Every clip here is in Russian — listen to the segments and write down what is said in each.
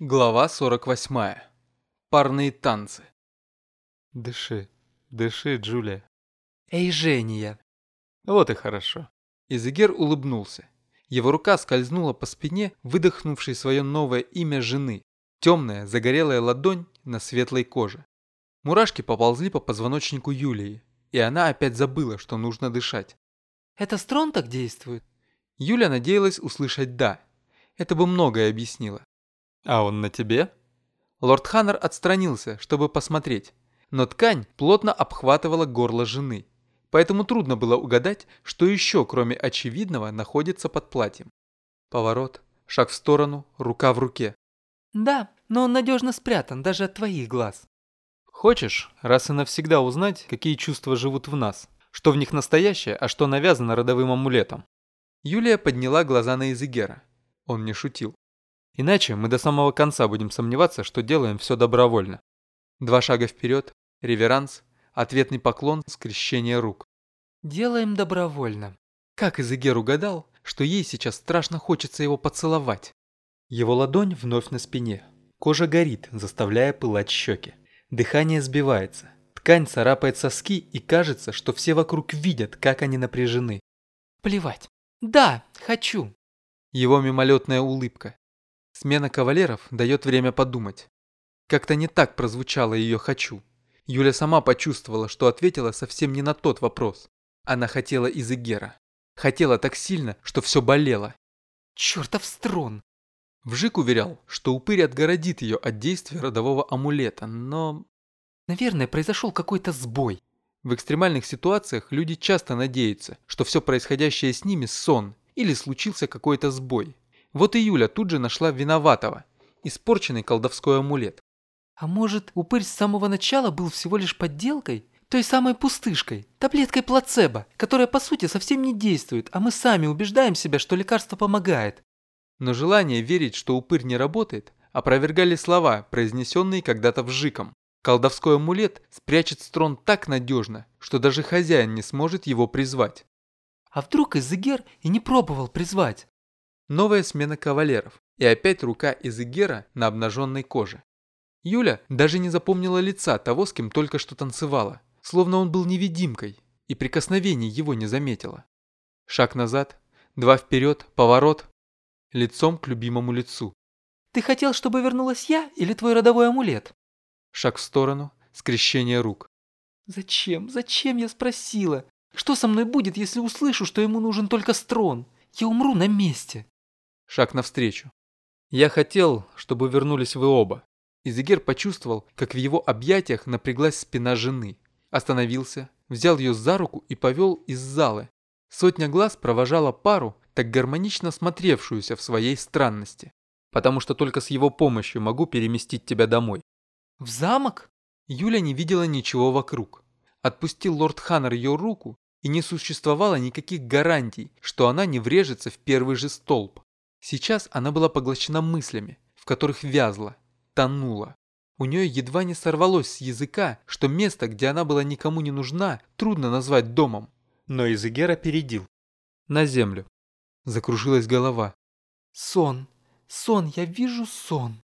Глава 48. Парные танцы. Дыши, дыши, Джулия. Эй, Жения. Вот и хорошо. Изегер улыбнулся. Его рука скользнула по спине, выдохнувшей свое новое имя жены. Темная, загорелая ладонь на светлой коже. Мурашки поползли по позвоночнику Юлии, и она опять забыла, что нужно дышать. Это строн так действует? Юля надеялась услышать «да». Это бы многое объяснило. А он на тебе? Лорд Ханнер отстранился, чтобы посмотреть, но ткань плотно обхватывала горло жены, поэтому трудно было угадать, что еще, кроме очевидного, находится под платьем. Поворот, шаг в сторону, рука в руке. Да, но он надежно спрятан даже от твоих глаз. Хочешь раз и навсегда узнать, какие чувства живут в нас? Что в них настоящее, а что навязано родовым амулетом? Юлия подняла глаза на Изегера. Он не шутил. Иначе мы до самого конца будем сомневаться, что делаем все добровольно. Два шага вперед, реверанс, ответный поклон, скрещение рук. Делаем добровольно. Как Изегер угадал, что ей сейчас страшно хочется его поцеловать? Его ладонь вновь на спине. Кожа горит, заставляя пылать щеки. Дыхание сбивается. Ткань царапает соски и кажется, что все вокруг видят, как они напряжены. Плевать. Да, хочу. Его мимолетная улыбка. Смена кавалеров дает время подумать. Как-то не так прозвучало ее «хочу». Юля сама почувствовала, что ответила совсем не на тот вопрос. Она хотела Изегера. Хотела так сильно, что все болело. Чертов строн! Вжик уверял, что упырь отгородит ее от действия родового амулета, но... Наверное, произошел какой-то сбой. В экстремальных ситуациях люди часто надеются, что все происходящее с ними – сон или случился какой-то сбой. Вот и Юля тут же нашла виноватого. Испорченный колдовской амулет. А может, упырь с самого начала был всего лишь подделкой? Той самой пустышкой, таблеткой плацебо, которая по сути совсем не действует, а мы сами убеждаем себя, что лекарство помогает. Но желание верить, что упырь не работает, опровергали слова, произнесенные когда-то вжиком. Колдовской амулет спрячет строн так надежно, что даже хозяин не сможет его призвать. А вдруг Изегер и не пробовал призвать? Новая смена кавалеров. И опять рука Изегера на обнаженной коже. Юля даже не запомнила лица того, с кем только что танцевала. Словно он был невидимкой. И прикосновений его не заметила. Шаг назад, два вперед, поворот. Лицом к любимому лицу. Ты хотел, чтобы вернулась я или твой родовой амулет? Шаг в сторону, скрещение рук. Зачем? Зачем я спросила? Что со мной будет, если услышу, что ему нужен только строн? Я умру на месте. Шаг навстречу. Я хотел, чтобы вернулись вы оба. Изегер почувствовал, как в его объятиях напряглась спина жены. Остановился, взял ее за руку и повел из зала. Сотня глаз провожала пару, так гармонично смотревшуюся в своей странности. Потому что только с его помощью могу переместить тебя домой. В замок? Юля не видела ничего вокруг. Отпустил лорд Ханнер ее руку, и не существовало никаких гарантий, что она не врежется в первый же столб. Сейчас она была поглощена мыслями, в которых вязла, тонула. У нее едва не сорвалось с языка, что место, где она была никому не нужна, трудно назвать домом. Но Изегер опередил. На землю. Закружилась голова. Сон. Сон, я вижу сон.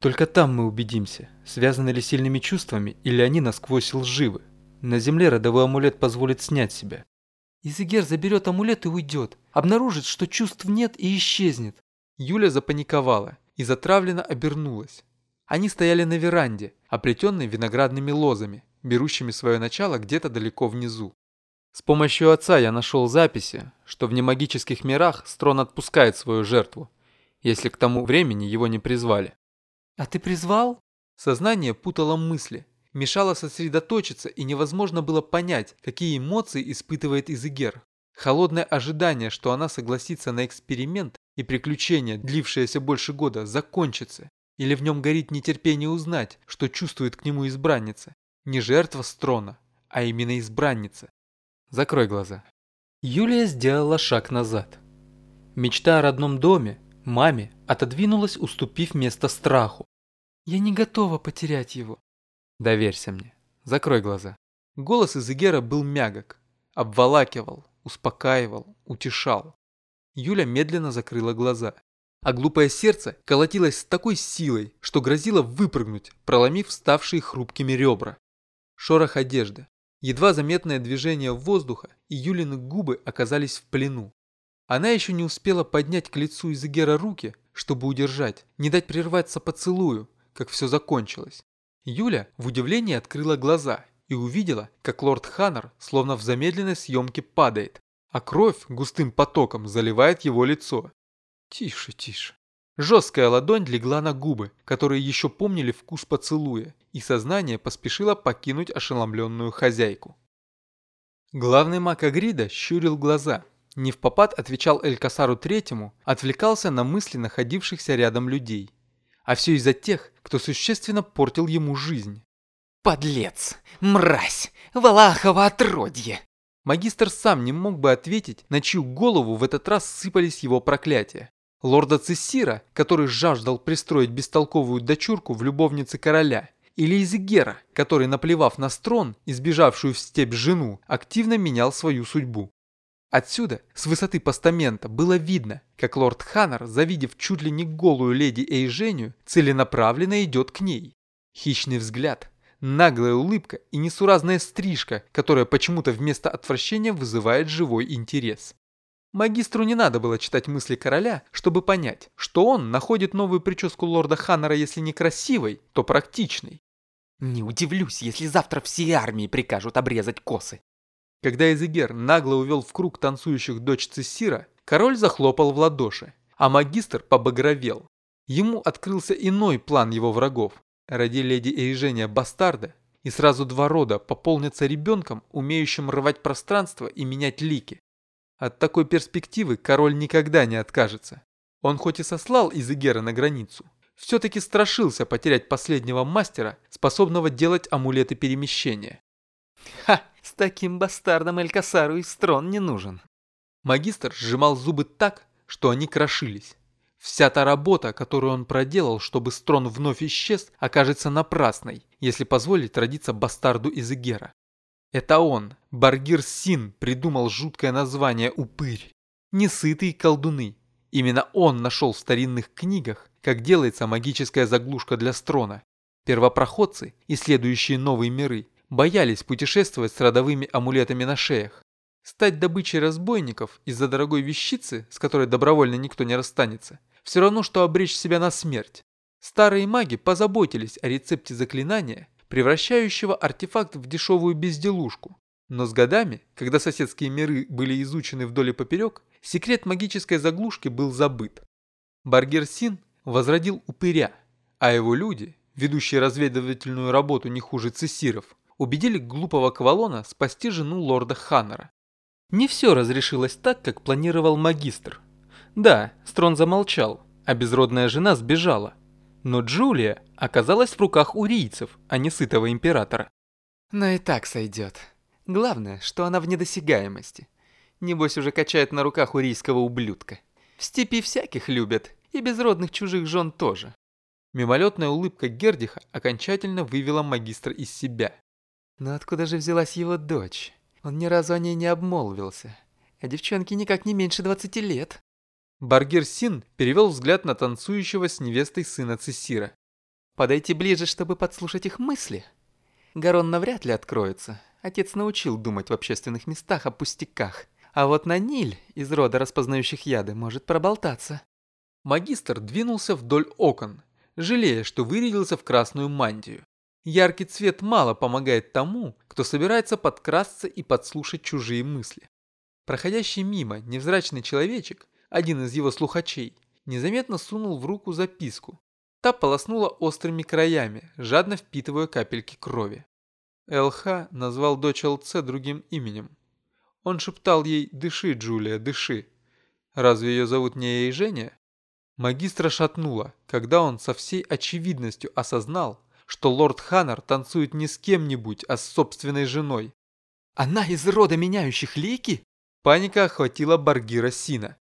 Только там мы убедимся, связаны ли сильными чувствами или они насквозь лживы. На земле родовой амулет позволит снять себя. Изегер заберет амулет и уйдет. Обнаружит, что чувств нет и исчезнет. Юля запаниковала и затравленно обернулась. Они стояли на веранде, оплетенной виноградными лозами, берущими свое начало где-то далеко внизу. С помощью отца я нашел записи, что в немагических мирах Строн отпускает свою жертву, если к тому времени его не призвали. «А ты призвал?» Сознание путало мысли, мешало сосредоточиться и невозможно было понять, какие эмоции испытывает Изегер. Холодное ожидание, что она согласится на эксперимент и приключение, длившееся больше года, закончится. Или в нем горит нетерпение узнать, что чувствует к нему избранница. Не жертва Строна, а именно избранница. Закрой глаза. Юлия сделала шаг назад. Мечта о родном доме, маме, отодвинулась, уступив место страху. Я не готова потерять его. Доверься мне. Закрой глаза. Голос Изегера был мягок, обволакивал, успокаивал, утешал. Юля медленно закрыла глаза. а глупое сердце колотилось с такой силой, что грозило выпрыгнуть, проломив ставшие хрупкими ребра. Шорох одежды, едва заметное движение воздуха, и Юлины губы оказались в плену. Она еще не успела поднять к лицу Изегера руки, чтобы удержать, не дать прерваться поцелую, как все закончилось. Юля в удивлении открыла глаза и увидела, как лорд Ханнер словно в замедленной съемке падает, а кровь густым потоком заливает его лицо. Тише, тише. Жесткая ладонь легла на губы, которые еще помнили вкус поцелуя, и сознание поспешило покинуть ошеломленную хозяйку. Главный маг Агрида щурил глаза. Не в попад отвечал Элькасару Третьему, отвлекался на мысли находившихся рядом людей. А все из-за тех, кто существенно портил ему жизнь. «Подлец! Мразь! Валахово отродье!» Магистр сам не мог бы ответить, на чью голову в этот раз сыпались его проклятия лорда Цессира, который жаждал пристроить бестолковую дочурку в любовнице короля, или Изегера, который, наплевав на строн и сбежавшую в степь жену, активно менял свою судьбу. Отсюда, с высоты постамента, было видно, как лорд Ханнер, завидев чуть ли не голую леди Эйжению, целенаправленно идет к ней. Хищный взгляд, наглая улыбка и несуразная стрижка, которая почему-то вместо отвращения вызывает живой интерес. Магистру не надо было читать мысли короля, чтобы понять, что он находит новую прическу лорда Ханнера, если не красивой, то практичной. Не удивлюсь, если завтра все армии прикажут обрезать косы. Когда Эзегер нагло увел в круг танцующих дочь Цессира, король захлопал в ладоши, а магистр побагровел. Ему открылся иной план его врагов. Ради леди Эйжения бастарда, и сразу два рода пополнятся ребенком, умеющим рвать пространство и менять лики. От такой перспективы король никогда не откажется. Он хоть и сослал Изегера на границу, все-таки страшился потерять последнего мастера, способного делать амулеты перемещения. Ха, с таким бастардом Элькасару и строн не нужен. Магистр сжимал зубы так, что они крошились. Вся та работа, которую он проделал, чтобы строн вновь исчез, окажется напрасной, если позволить родиться бастарду Изегера. Это он, Баргир Син, придумал жуткое название «Упырь». Несытые колдуны. Именно он нашел в старинных книгах, как делается магическая заглушка для строна. Первопроходцы, исследующие новые миры, боялись путешествовать с родовыми амулетами на шеях. Стать добычей разбойников из-за дорогой вещицы, с которой добровольно никто не расстанется, все равно, что обречь себя на смерть. Старые маги позаботились о рецепте заклинания превращающего артефакт в дешевую безделушку. Но с годами, когда соседские миры были изучены вдоль и поперек, секрет магической заглушки был забыт. Баргерсин возродил упыря, а его люди, ведущие разведывательную работу не хуже цессиров, убедили глупого Квалона спасти жену лорда Ханнера. Не все разрешилось так, как планировал магистр. Да, Строн замолчал, а безродная жена сбежала – но Джулия оказалась в руках урийцев, а не сытого императора. Но и так сойдет. Главное, что она в недосягаемости. Небось уже качает на руках урийского ублюдка. В степи всяких любят, и безродных чужих жен тоже. Мимолетная улыбка Гердиха окончательно вывела магистра из себя. Но откуда же взялась его дочь? Он ни разу о ней не обмолвился. А девчонке никак не меньше двадцати лет. Баргер Син перевел взгляд на танцующего с невестой сына Цесира. «Подойти ближе, чтобы подслушать их мысли? Гарон навряд ли откроется. Отец научил думать в общественных местах о пустяках. А вот на Ниль из рода распознающих яды может проболтаться». Магистр двинулся вдоль окон, жалея, что вырядился в красную мантию. Яркий цвет мало помогает тому, кто собирается подкрасться и подслушать чужие мысли. Проходящий мимо невзрачный человечек один из его слухачей, незаметно сунул в руку записку. Та полоснула острыми краями, жадно впитывая капельки крови. ЛХ назвал дочь ЛЦ другим именем. Он шептал ей «Дыши, Джулия, дыши». Разве ее зовут не ей Женя? Магистра шатнула, когда он со всей очевидностью осознал, что лорд Ханнер танцует не с кем-нибудь, а с собственной женой. «Она из рода меняющих лики?» Паника охватила Баргира Сина.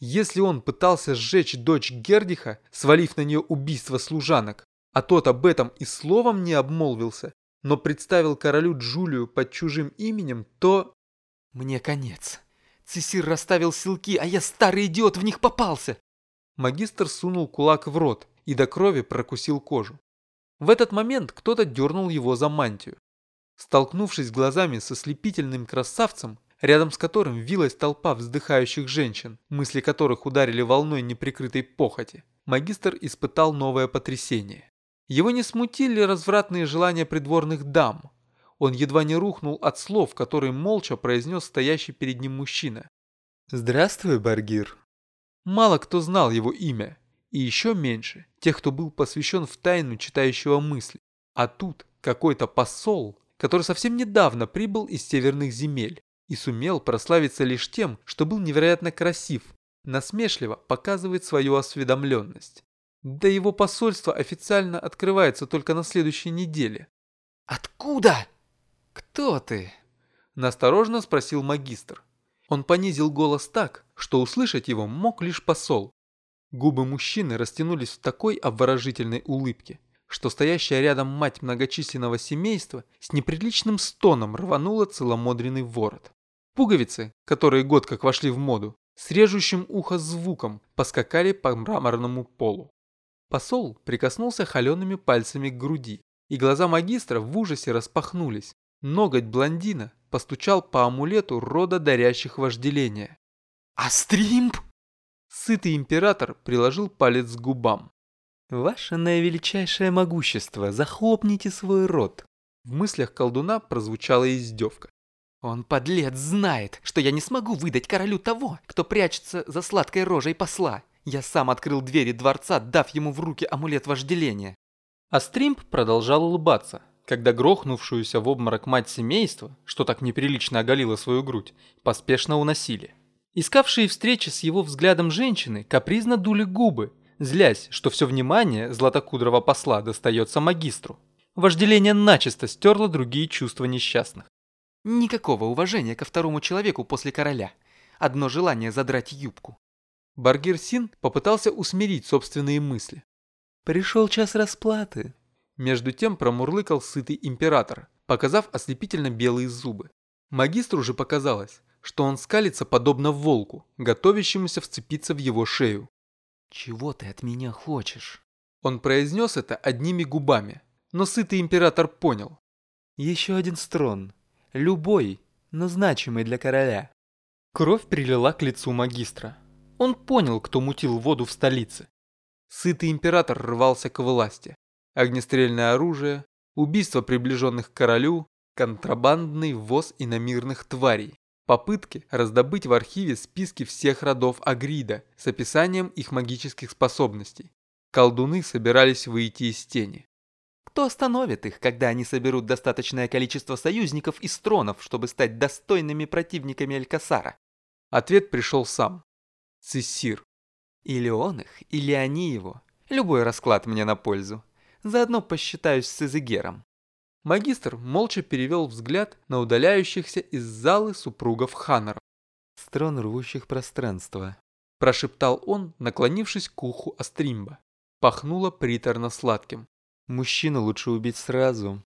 Если он пытался сжечь дочь Гердиха, свалив на нее убийство служанок, а тот об этом и словом не обмолвился, но представил королю Джулию под чужим именем, то... Мне конец. Цесир расставил силки, а я старый идиот в них попался. Магистр сунул кулак в рот и до крови прокусил кожу. В этот момент кто-то дернул его за мантию. Столкнувшись глазами со слепительным красавцем, рядом с которым вилась толпа вздыхающих женщин, мысли которых ударили волной неприкрытой похоти, магистр испытал новое потрясение. Его не смутили развратные желания придворных дам. Он едва не рухнул от слов, которые молча произнес стоящий перед ним мужчина. «Здравствуй, Баргир». Мало кто знал его имя, и еще меньше тех, кто был посвящен в тайну читающего мысли. А тут какой-то посол, который совсем недавно прибыл из северных земель и сумел прославиться лишь тем, что был невероятно красив, насмешливо показывает свою осведомленность. Да его посольство официально открывается только на следующей неделе. «Откуда? Кто ты?» Насторожно спросил магистр. Он понизил голос так, что услышать его мог лишь посол. Губы мужчины растянулись в такой обворожительной улыбке, что стоящая рядом мать многочисленного семейства с неприличным стоном рванула целомудренный ворот. Пуговицы, которые год как вошли в моду, с режущим ухо звуком поскакали по мраморному полу. Посол прикоснулся холеными пальцами к груди, и глаза магистра в ужасе распахнулись. Ноготь блондина постучал по амулету рода дарящих вожделения. «Астримп!» Сытый император приложил палец к губам. «Ваше наивеличайшее могущество, захлопните свой рот!» В мыслях колдуна прозвучала издевка. «Он, подлец, знает, что я не смогу выдать королю того, кто прячется за сладкой рожей посла. Я сам открыл двери дворца, дав ему в руки амулет вожделения». А Стримп продолжал улыбаться, когда грохнувшуюся в обморок мать семейства, что так неприлично оголила свою грудь, поспешно уносили. Искавшие встречи с его взглядом женщины капризно дули губы, злясь, что все внимание златокудрого посла достается магистру. Вожделение начисто стерло другие чувства несчастных. Никакого уважения ко второму человеку после короля. Одно желание задрать юбку. Баргир Син попытался усмирить собственные мысли. «Пришел час расплаты». Между тем промурлыкал сытый император, показав ослепительно белые зубы. Магистру же показалось, что он скалится подобно волку, готовящемуся вцепиться в его шею. «Чего ты от меня хочешь?» Он произнес это одними губами, но сытый император понял. «Еще один строн. Любой, но значимый для короля». Кровь прилила к лицу магистра. Он понял, кто мутил воду в столице. Сытый император рвался к власти. Огнестрельное оружие, убийство приближенных к королю, контрабандный ввоз иномирных тварей, попытки раздобыть в архиве списки всех родов Агрида с описанием их магических способностей. Колдуны собирались выйти из тени. Кто остановит их, когда они соберут достаточное количество союзников и стронов, чтобы стать достойными противниками Алькасара? Ответ пришел сам. Цессир. Или он их, или они его. Любой расклад мне на пользу. Заодно посчитаюсь с Изегером. Магистр молча перевел взгляд на удаляющихся из залы супругов Ханнеров. «Строн рвущих пространства», – прошептал он, наклонившись к уху Астримба. Пахнуло приторно-сладким. «Мужчину лучше убить сразу,